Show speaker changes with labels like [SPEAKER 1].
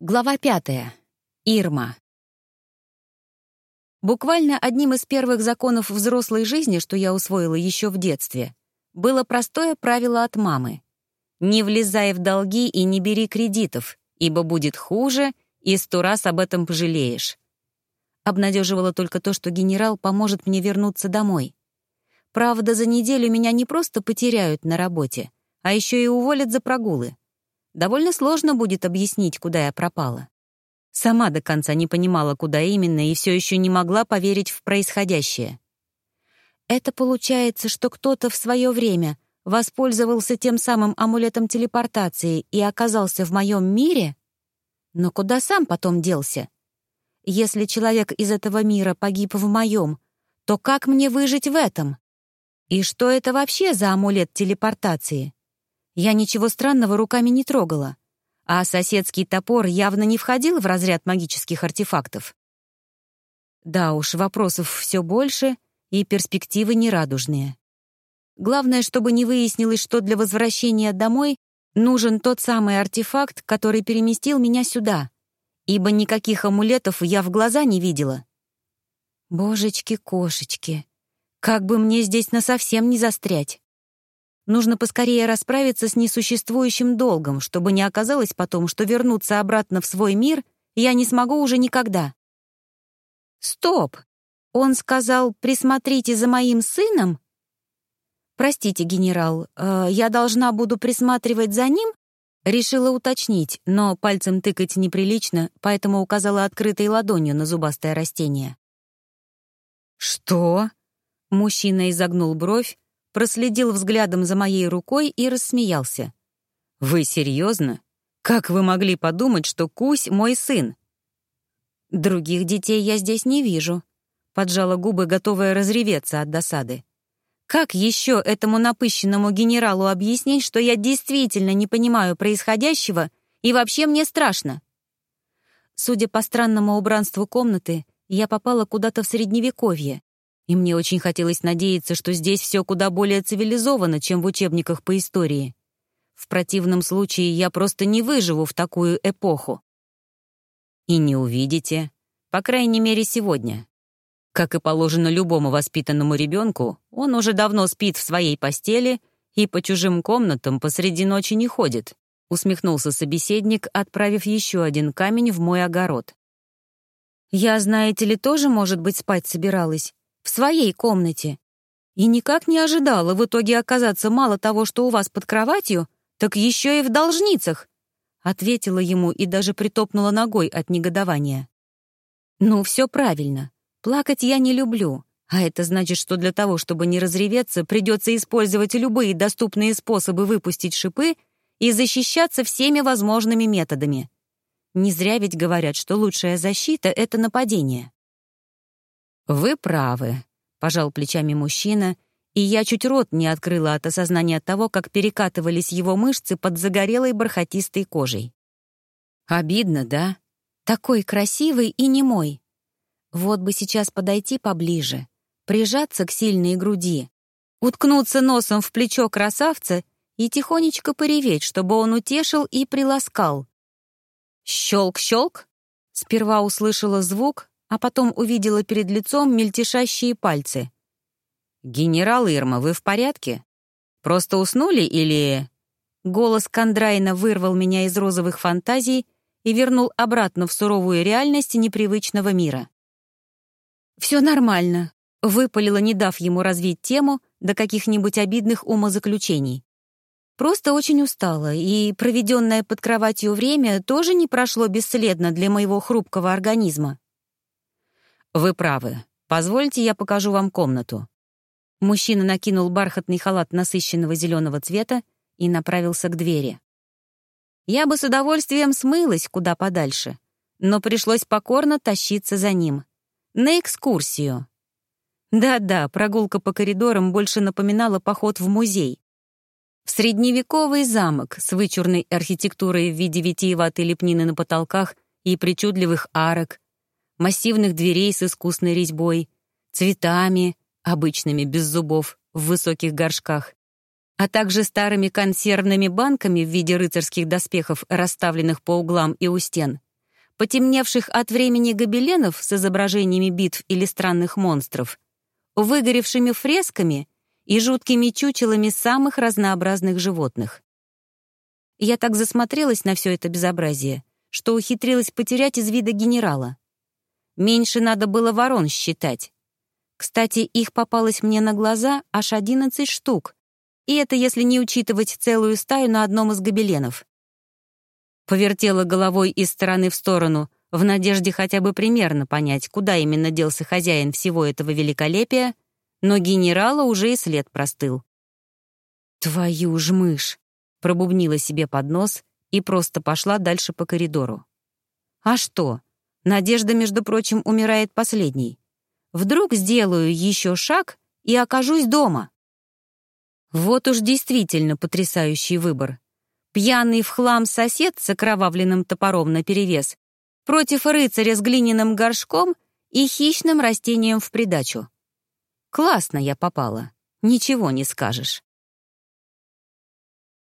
[SPEAKER 1] Глава пятая. Ирма. Буквально одним из первых законов взрослой жизни, что я усвоила еще в детстве, было простое правило от мамы. Не влезай в долги и не бери кредитов, ибо будет хуже, и сто раз об этом пожалеешь. Обнадеживало только то, что генерал поможет мне вернуться домой. Правда, за неделю меня не просто потеряют на работе, а еще и уволят за прогулы довольно сложно будет объяснить, куда я пропала. Сама до конца не понимала, куда именно, и все еще не могла поверить в происходящее. Это получается, что кто-то в свое время воспользовался тем самым амулетом телепортации и оказался в моем мире? Но куда сам потом делся? Если человек из этого мира погиб в моем, то как мне выжить в этом? И что это вообще за амулет телепортации? Я ничего странного руками не трогала, а соседский топор явно не входил в разряд магических артефактов. Да уж, вопросов все больше, и перспективы нерадужные. Главное, чтобы не выяснилось, что для возвращения домой нужен тот самый артефакт, который переместил меня сюда, ибо никаких амулетов я в глаза не видела. Божечки-кошечки, как бы мне здесь насовсем не застрять. Нужно поскорее расправиться с несуществующим долгом, чтобы не оказалось потом, что вернуться обратно в свой мир я не смогу уже никогда. Стоп! Он сказал, присмотрите за моим сыном? Простите, генерал, э, я должна буду присматривать за ним? Решила уточнить, но пальцем тыкать неприлично, поэтому указала открытой ладонью на зубастое растение. «Что?» Мужчина изогнул бровь, проследил взглядом за моей рукой и рассмеялся. «Вы серьезно? Как вы могли подумать, что Кусь — мой сын?» «Других детей я здесь не вижу», — поджала губы, готовая разреветься от досады. «Как еще этому напыщенному генералу объяснить, что я действительно не понимаю происходящего и вообще мне страшно?» Судя по странному убранству комнаты, я попала куда-то в Средневековье, и мне очень хотелось надеяться, что здесь все куда более цивилизовано, чем в учебниках по истории. В противном случае я просто не выживу в такую эпоху. И не увидите, по крайней мере, сегодня. Как и положено любому воспитанному ребенку, он уже давно спит в своей постели и по чужим комнатам посреди ночи не ходит, усмехнулся собеседник, отправив еще один камень в мой огород. «Я, знаете ли, тоже, может быть, спать собиралась в своей комнате. И никак не ожидала в итоге оказаться мало того, что у вас под кроватью, так еще и в должницах», — ответила ему и даже притопнула ногой от негодования. «Ну, все правильно. Плакать я не люблю, а это значит, что для того, чтобы не разреветься, придется использовать любые доступные способы выпустить шипы и защищаться всеми возможными методами. Не зря ведь говорят, что лучшая защита — это нападение. «Вы правы», — пожал плечами мужчина, и я чуть рот не открыла от осознания того, как перекатывались его мышцы под загорелой бархатистой кожей. «Обидно, да? Такой красивый и немой. Вот бы сейчас подойти поближе, прижаться к сильной груди, уткнуться носом в плечо красавца и тихонечко пореветь, чтобы он утешил и приласкал. Щелк-щелк. Сперва услышала звук, а потом увидела перед лицом мельтешащие пальцы. «Генерал Ирма, вы в порядке? Просто уснули или...» Голос Кондрайна вырвал меня из розовых фантазий и вернул обратно в суровую реальность непривычного мира. «Все нормально», — выпалила, не дав ему развить тему до каких-нибудь обидных умозаключений. Просто очень устала, и проведенное под кроватью время тоже не прошло бесследно для моего хрупкого организма. «Вы правы. Позвольте, я покажу вам комнату». Мужчина накинул бархатный халат насыщенного зеленого цвета и направился к двери. Я бы с удовольствием смылась куда подальше, но пришлось покорно тащиться за ним. На экскурсию. Да-да, прогулка по коридорам больше напоминала поход в музей. В средневековый замок с вычурной архитектурой в виде витиеватой лепнины на потолках и причудливых арок, массивных дверей с искусной резьбой, цветами, обычными, без зубов, в высоких горшках, а также старыми консервными банками в виде рыцарских доспехов, расставленных по углам и у стен, потемневших от времени гобеленов с изображениями битв или странных монстров, выгоревшими фресками и жуткими чучелами самых разнообразных животных. Я так засмотрелась на все это безобразие, что ухитрилась потерять из вида генерала. Меньше надо было ворон считать. Кстати, их попалось мне на глаза аж одиннадцать штук, и это если не учитывать целую стаю на одном из гобеленов. Повертела головой из стороны в сторону, в надежде хотя бы примерно понять, куда именно делся хозяин всего этого великолепия, но генерала уже и след простыл. «Твою ж мышь!» — пробубнила себе под нос и просто пошла дальше по коридору. «А что? Надежда, между прочим, умирает последней. Вдруг сделаю еще шаг и окажусь дома?» Вот уж действительно потрясающий выбор. Пьяный в хлам сосед с окровавленным топором наперевес против рыцаря с глиняным горшком и хищным растением в придачу. Классно я попала, ничего не скажешь.